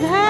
घर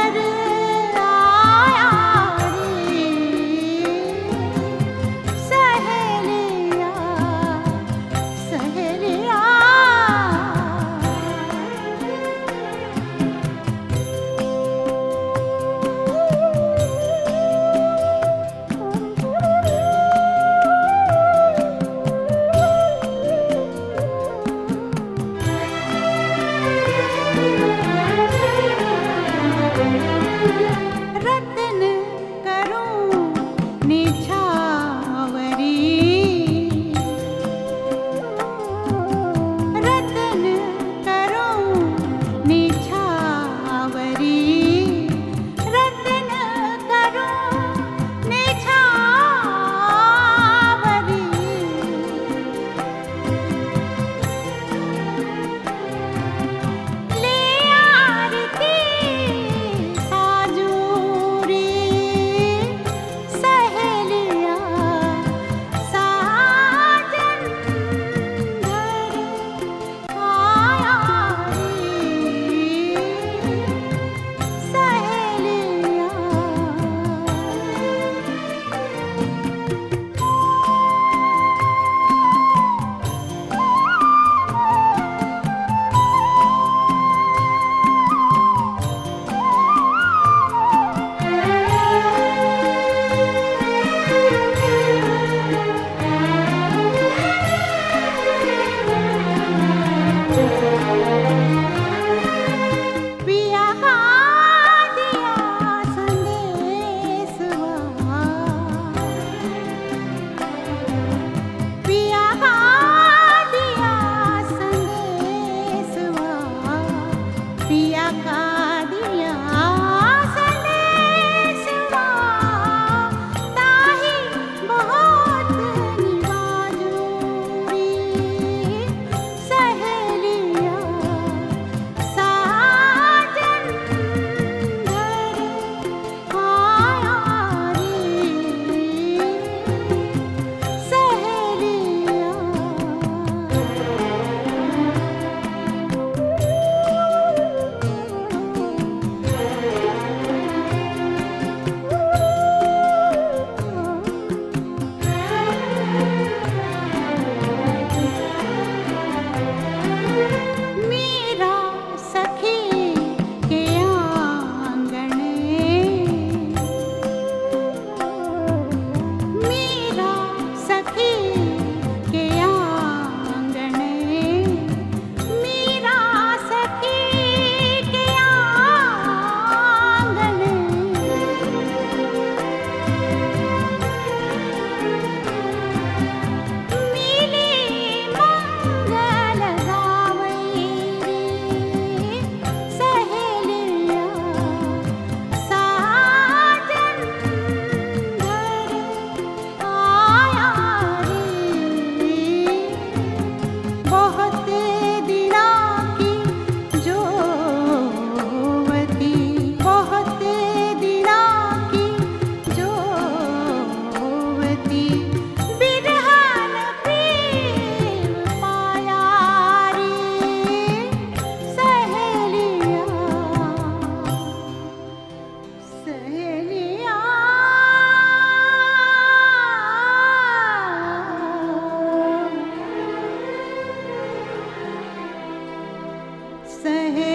सहे